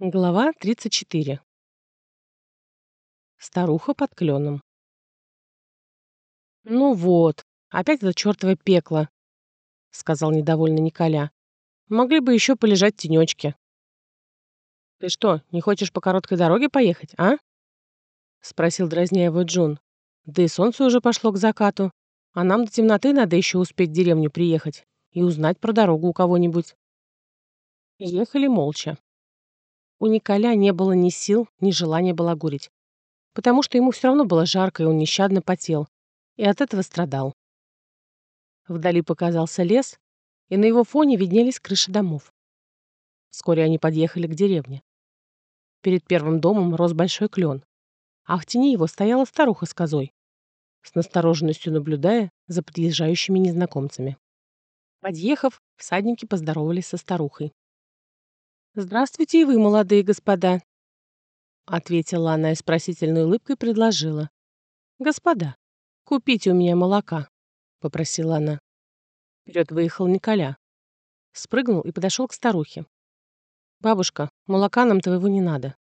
Глава 34. Старуха под кленом. «Ну вот, опять это чертово пекло», — сказал недовольно Николя. «Могли бы еще полежать в тенечке». «Ты что, не хочешь по короткой дороге поехать, а?» — спросил дразня его Джун. «Да и солнце уже пошло к закату, а нам до темноты надо еще успеть в деревню приехать и узнать про дорогу у кого-нибудь». Ехали молча. У Николя не было ни сил, ни желания балагурить, потому что ему все равно было жарко, и он нещадно потел, и от этого страдал. Вдали показался лес, и на его фоне виднелись крыши домов. Вскоре они подъехали к деревне. Перед первым домом рос большой клен, а в тени его стояла старуха с козой, с настороженностью наблюдая за подъезжающими незнакомцами. Подъехав, всадники поздоровались со старухой. «Здравствуйте и вы, молодые господа», — ответила она и с просительной улыбкой предложила. «Господа, купите у меня молока», — попросила она. Вперед выехал Николя. Спрыгнул и подошел к старухе. «Бабушка, молока нам твоего не надо.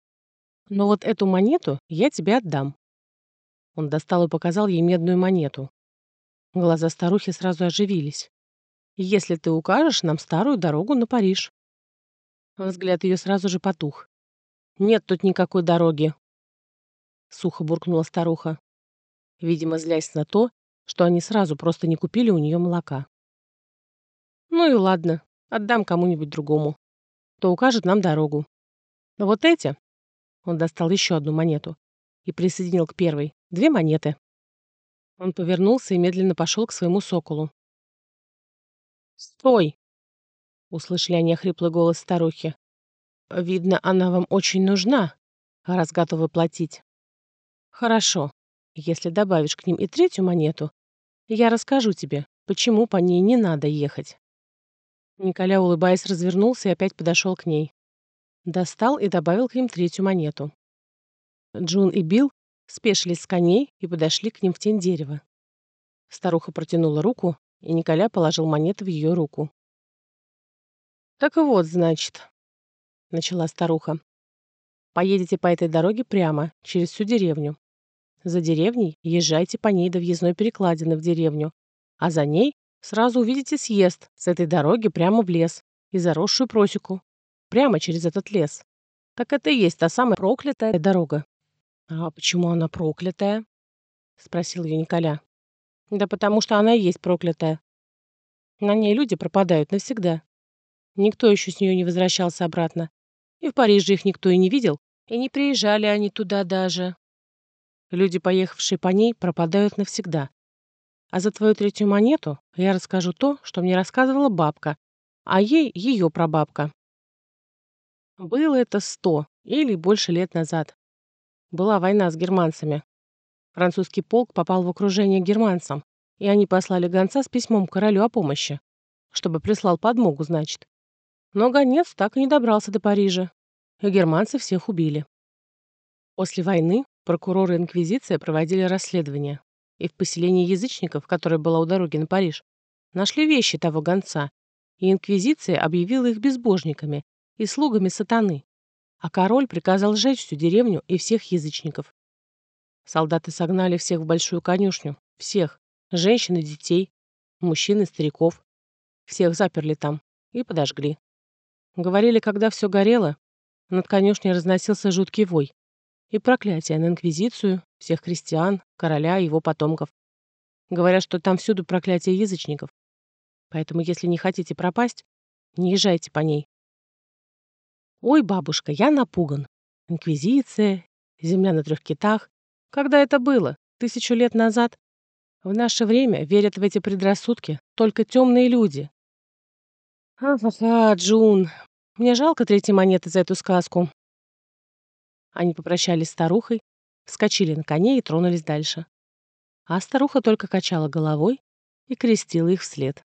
Но вот эту монету я тебе отдам». Он достал и показал ей медную монету. Глаза старухи сразу оживились. «Если ты укажешь нам старую дорогу на Париж». Взгляд ее сразу же потух. «Нет тут никакой дороги», — сухо буркнула старуха, видимо, злясь на то, что они сразу просто не купили у нее молока. «Ну и ладно, отдам кому-нибудь другому, кто укажет нам дорогу. Но вот эти...» Он достал еще одну монету и присоединил к первой две монеты. Он повернулся и медленно пошел к своему соколу. «Стой!» Услышали они хриплый голос старухи. «Видно, она вам очень нужна, раз готовы платить». «Хорошо. Если добавишь к ним и третью монету, я расскажу тебе, почему по ней не надо ехать». Николя, улыбаясь, развернулся и опять подошел к ней. Достал и добавил к ним третью монету. Джун и Билл спешились с коней и подошли к ним в тень дерева. Старуха протянула руку, и Николя положил монеты в ее руку. «Так вот, значит», — начала старуха. «Поедете по этой дороге прямо, через всю деревню. За деревней езжайте по ней до въездной перекладины в деревню, а за ней сразу увидите съезд с этой дороги прямо в лес и заросшую просеку, прямо через этот лес. Так это и есть та самая проклятая дорога». «А почему она проклятая?» — спросил ее Николя. «Да потому что она и есть проклятая. На ней люди пропадают навсегда. Никто еще с нее не возвращался обратно. И в Париже их никто и не видел, и не приезжали они туда даже. Люди, поехавшие по ней, пропадают навсегда. А за твою третью монету я расскажу то, что мне рассказывала бабка, а ей ее прабабка. Было это сто или больше лет назад. Была война с германцами. Французский полк попал в окружение германцам, и они послали гонца с письмом королю о помощи, чтобы прислал подмогу, значит. Но гонец так и не добрался до Парижа, и германцы всех убили. После войны прокуроры и инквизиция проводили расследование, и в поселении язычников, которое было у дороги на Париж, нашли вещи того гонца, и инквизиция объявила их безбожниками и слугами сатаны, а король приказал сжечь всю деревню и всех язычников. Солдаты согнали всех в большую конюшню, всех, женщин и детей, мужчин и стариков. Всех заперли там и подожгли. Говорили, когда все горело, над конюшней разносился жуткий вой и проклятие на Инквизицию, всех христиан, короля и его потомков. Говорят, что там всюду проклятие язычников. Поэтому, если не хотите пропасть, не езжайте по ней. Ой, бабушка, я напуган. Инквизиция, земля на трех китах. Когда это было? Тысячу лет назад? В наше время верят в эти предрассудки только темные люди. Ха-ха-ха, Джун, мне жалко третьей монеты за эту сказку. Они попрощались с старухой, вскочили на коне и тронулись дальше. А старуха только качала головой и крестила их вслед.